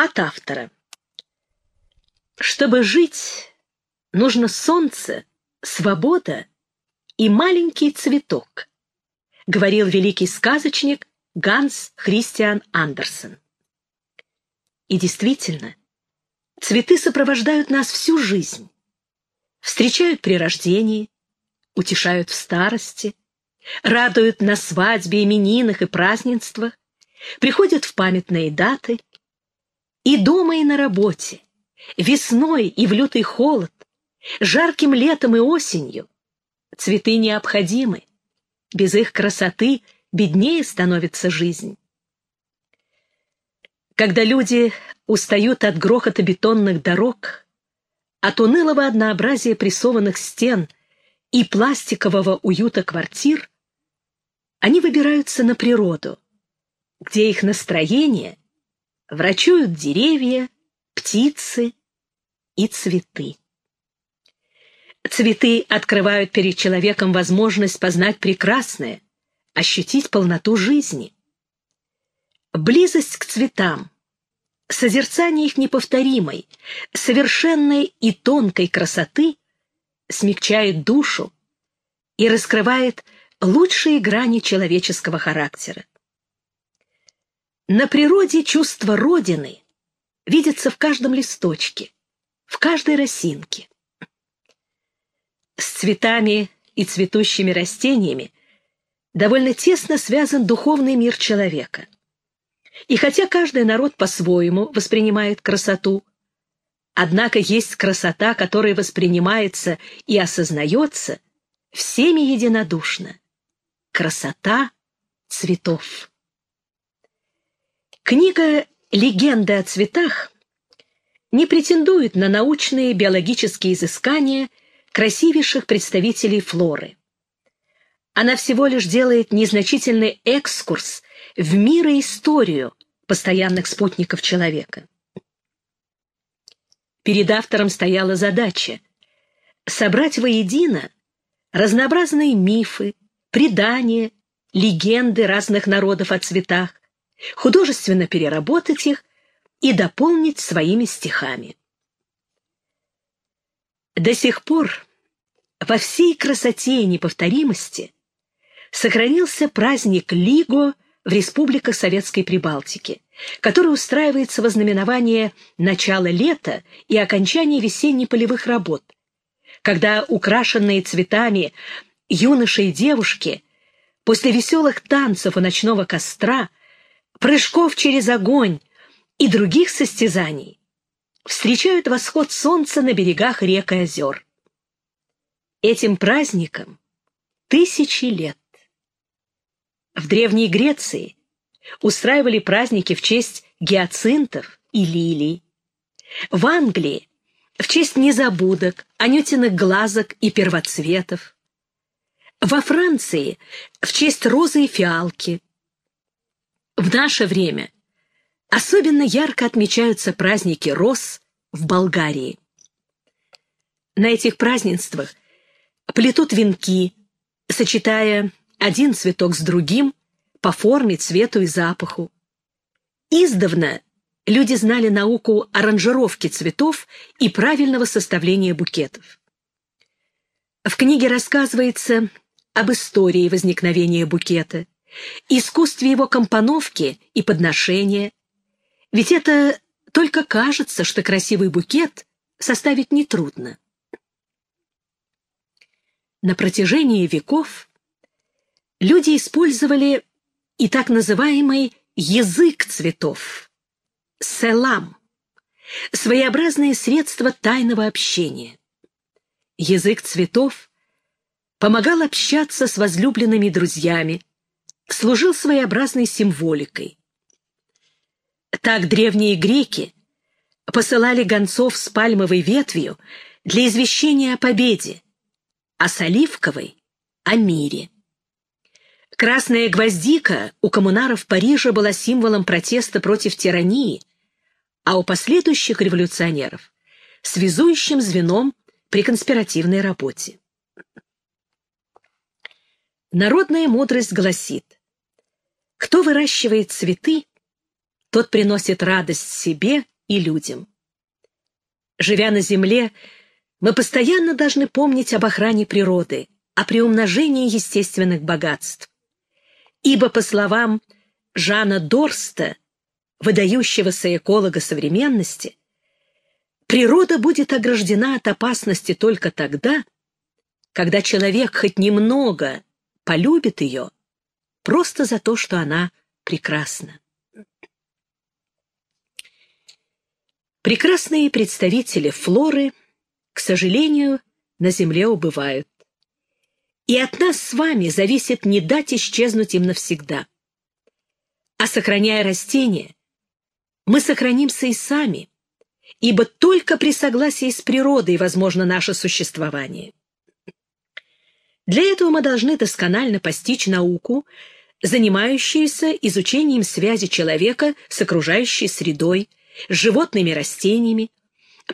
От автора. Чтобы жить, нужно солнце, свобода и маленький цветок, говорил великий сказочник Ганс Христиан Андерсен. И действительно, цветы сопровождают нас всю жизнь, встречают при рождении, утешают в старости, радуют на свадьбе, именинах и празднествах, приходят в памятные даты, и дома, и на работе, весной и в лютый холод, жарким летом и осенью. Цветы необходимы, без их красоты беднее становится жизнь. Когда люди устают от грохота бетонных дорог, от унылого однообразия прессованных стен и пластикового уюта квартир, они выбираются на природу, где их настроение врачуют деревья, птицы и цветы. Цветы открывают перед человеком возможность познать прекрасное, ощутить полноту жизни. Близость к цветам, созерцание их неповторимой, совершенной и тонкой красоты смягчает душу и раскрывает лучшие грани человеческого характера. На природе чувство Родины видится в каждом листочке, в каждой росинке. С цветами и цветущими растениями довольно тесно связан духовный мир человека. И хотя каждый народ по-своему воспринимает красоту, однако есть красота, которая воспринимается и осознается всеми единодушно. Красота цветов. Книга «Легенды о цветах» не претендует на научные биологические изыскания красивейших представителей флоры. Она всего лишь делает незначительный экскурс в мир и историю постоянных спутников человека. Перед автором стояла задача собрать воедино разнообразные мифы, предания, легенды разных народов о цветах, художественно переработать их и дополнить своими стихами. До сих пор во всей красоте и неповторимости сохранился праздник Лиго в республиках Советской Прибалтики, который устраивается во знаменование начала лета и окончания весенне-полевых работ, когда украшенные цветами юноши и девушки после веселых танцев у ночного костра прыжков через огонь и других состязаний встречают восход солнца на берегах рек и озер. Этим праздником тысячи лет. В Древней Греции устраивали праздники в честь гиацинтов и лилий. В Англии в честь незабудок, анютиных глазок и первоцветов. Во Франции в честь розы и фиалки. В наше время особенно ярко отмечаются праздники роз в Болгарии. На этих празднествах плетут венки, сочетая один цветок с другим по форме, цвету и запаху. Издавна люди знали науку аранжировки цветов и правильного составления букетов. В книге рассказывается об истории возникновения букета, искусстве его компоновки и подношения. Ведь это только кажется, что красивый букет составить нетрудно. На протяжении веков люди использовали и так называемый язык цветов – селам, своеобразные средства тайного общения. Язык цветов помогал общаться с возлюбленными друзьями, служил своеобразной символикой. Так древние греки посылали гонцов с пальмовой ветвью для извещения о победе, а с оливковой — о мире. Красная гвоздика у коммунаров Парижа была символом протеста против тирании, а у последующих революционеров — связующим звеном при конспиративной работе. Народная мудрость гласит, кто выращивает цветы, тот приносит радость себе и людям. Живя на земле, мы постоянно должны помнить об охране природы, о приумножении естественных богатств. Ибо, по словам Жана Дорста, выдающегося эколога современности, природа будет ограждена от опасности только тогда, когда человек хоть немного полюбит ее, просто за то, что она прекрасна. Прекрасные представители флоры, к сожалению, на Земле убывают. И от нас с вами зависит не дать исчезнуть им навсегда. А сохраняя растения, мы сохранимся и сами, ибо только при согласии с природой возможно наше существование. Для этого мы должны досконально постичь науку, занимающуюся изучением связи человека с окружающей средой, с животными растениями,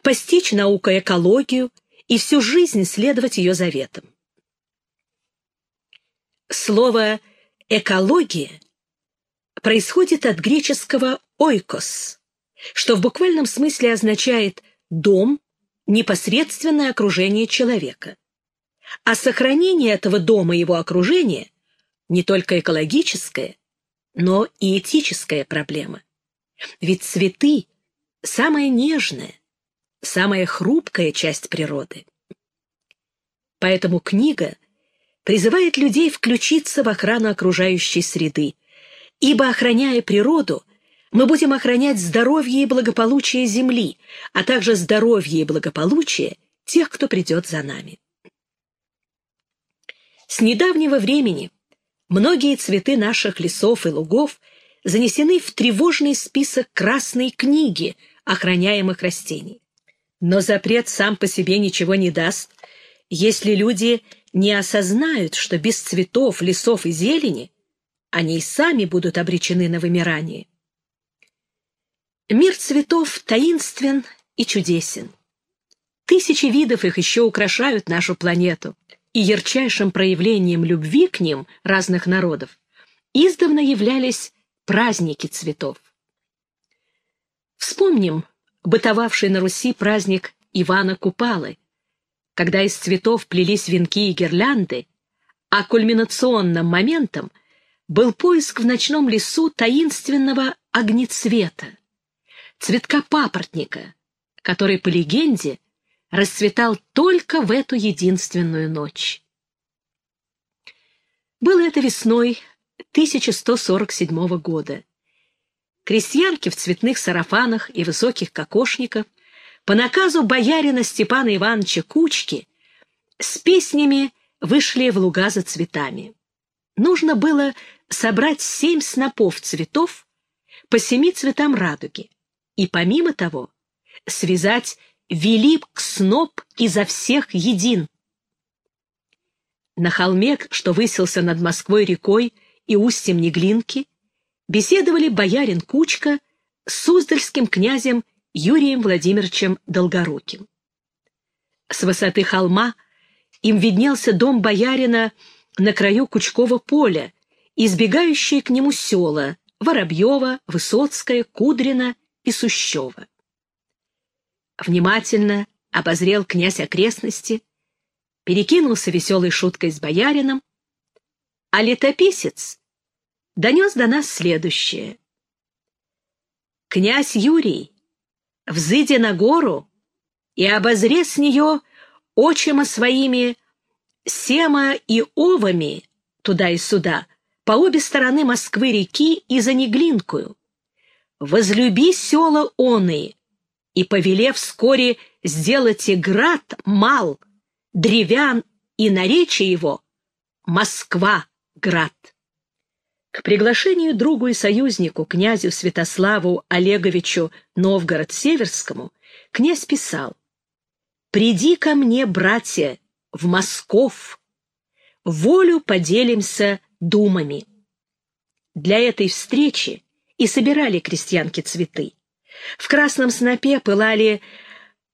постичь наукой экологию и всю жизнь следовать ее заветам. Слово «экология» происходит от греческого «ойкос», что в буквальном смысле означает «дом», непосредственное окружение человека. А сохранение этого дома и его окружения не только экологическая, но и этическая проблема. Ведь цветы самая нежная, самая хрупкая часть природы. Поэтому книга призывает людей включиться в охрану окружающей среды, ибо, охраняя природу, мы будем охранять здоровье и благополучие Земли, а также здоровье и благополучие тех, кто придет за нами. С недавнего времени многие цветы наших лесов и лугов занесены в тревожный список Красной книги – охраняемых растений. Но запрет сам по себе ничего не даст, если люди не осознают, что без цветов, лесов и зелени они и сами будут обречены на вымирание. Мир цветов таинствен и чудесен. Тысячи видов их еще украшают нашу планету, и ярчайшим проявлением любви к ним разных народов издавна являлись праздники цветов. Вспомним бытовавший на Руси праздник Ивана Купалы, когда из цветов плелись венки и гирлянды, а кульминационным моментом был поиск в ночном лесу таинственного огнецвета, цветка папоротника, который, по легенде, расцветал только в эту единственную ночь. Было это весной 1147 года крестьянки в цветных сарафанах и высоких кокошниках по наказу боярина Степана Ивановича Кучки с песнями вышли в луга за цветами. Нужно было собрать семь снопов цветов по семи цветам радуги и, помимо того, связать велик сноп изо всех един. На холме, что высился над Москвой рекой и устьем Неглинки, беседовали боярин Кучка с суздальским князем Юрием Владимировичем Долгоруким. С высоты холма им виднелся дом боярина на краю Кучкова поля, избегающие к нему села Воробьева, Высоцкая, Кудрина и Сущева. Внимательно обозрел князь окрестности, перекинулся веселой шуткой с боярином, а летописец донес до нас следующее. «Князь Юрий, взыдя на гору и обозре с нее очима своими сема и овами туда и сюда, по обе стороны Москвы-реки и за Неглинкую, возлюби села оны, и, повелев вскоре сделать и град мал, древян и наречие его, Москва-град. К приглашению другу и союзнику, князю Святославу Олеговичу Новгород-Северскому, князь писал «Приди ко мне, братья, в Москов, волю поделимся думами». Для этой встречи и собирали крестьянки цветы. В красном снопе пылали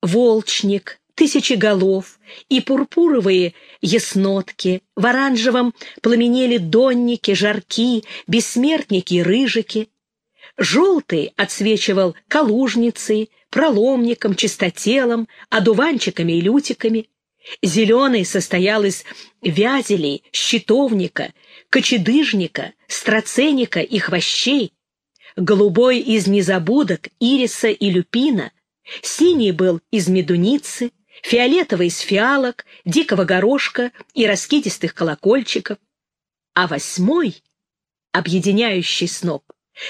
волчник, тысячи голов и пурпуровые яснотки, в оранжевом пламенели донники, жарки, бессмертники и рыжики. Желтый отсвечивал калужницей, проломником, чистотелом, одуванчиками и лютиками. Зеленый состоял из вязелей, щитовника, кочедыжника, страценика и хвощей, голубой из незабудок, ириса и люпина, синий был из медуницы, фиолетовый из фиалок, дикого горошка и раскидистых колокольчиков, а восьмой, объединяющий сноп,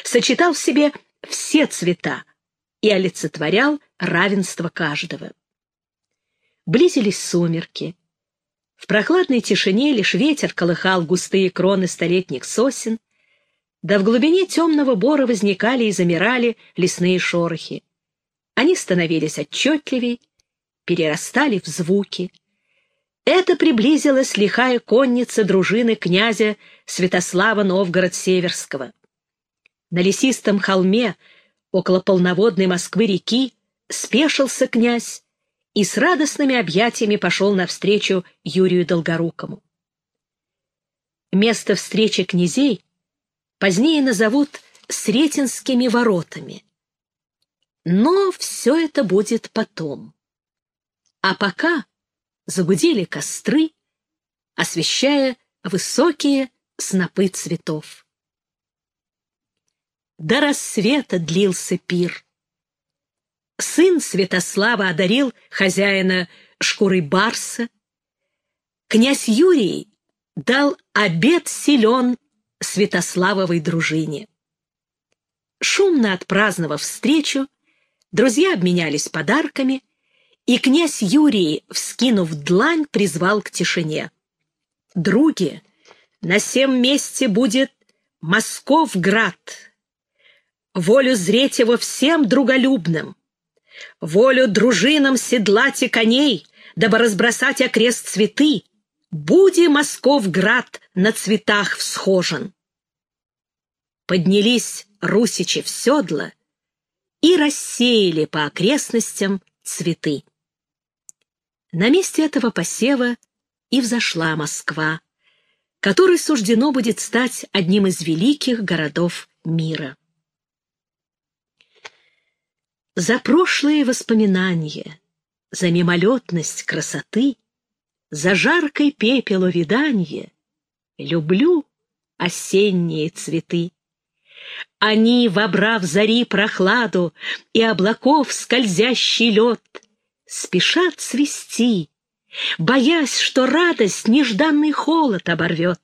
сочетал в себе все цвета и олицетворял равенство каждого. Близились сумерки. В прохладной тишине лишь ветер колыхал густые кроны столетних сосен, да в глубине темного бора возникали и замирали лесные шорохи. Они становились отчетливей, перерастали в звуки. Это приблизилась лихая конница дружины князя Святослава Новгород-Северского. На лесистом холме, около полноводной Москвы-реки, спешился князь и с радостными объятиями пошел навстречу Юрию Долгорукому. Место встречи князей позднее назовут Сретенскими воротами. Но все это будет потом. А пока загудели костры, освещая высокие снопы цветов. До рассвета длился пир. Сын Святослава одарил хозяина шкурой барса. Князь Юрий дал обед силен Святославовой дружине. Шумно отпраздновав встречу, друзья обменялись подарками, и князь Юрий, вскинув длань, призвал к тишине. «Други, на сем месте будет Московград. Волю зреть его всем друголюбным, волю дружинам седлать и коней, дабы разбросать окрест цветы, буди Московград на цветах всхожен. Поднялись русичи в седла и рассеяли по окрестностям цветы. На месте этого посева и взошла Москва, которой суждено будет стать одним из великих городов мира. За прошлые воспоминания, за мимолетность красоты, за жаркой пепел увиданье люблю осенние цветы. Они, вобрав зари прохладу и облаков скользящий лед, спешат цвести, боясь, что радость нежданный холод оборвет.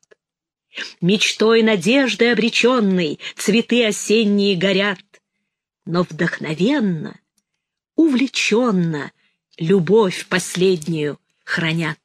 Мечтой надежды обреченной цветы осенние горят, но вдохновенно, увлеченно любовь последнюю хранят.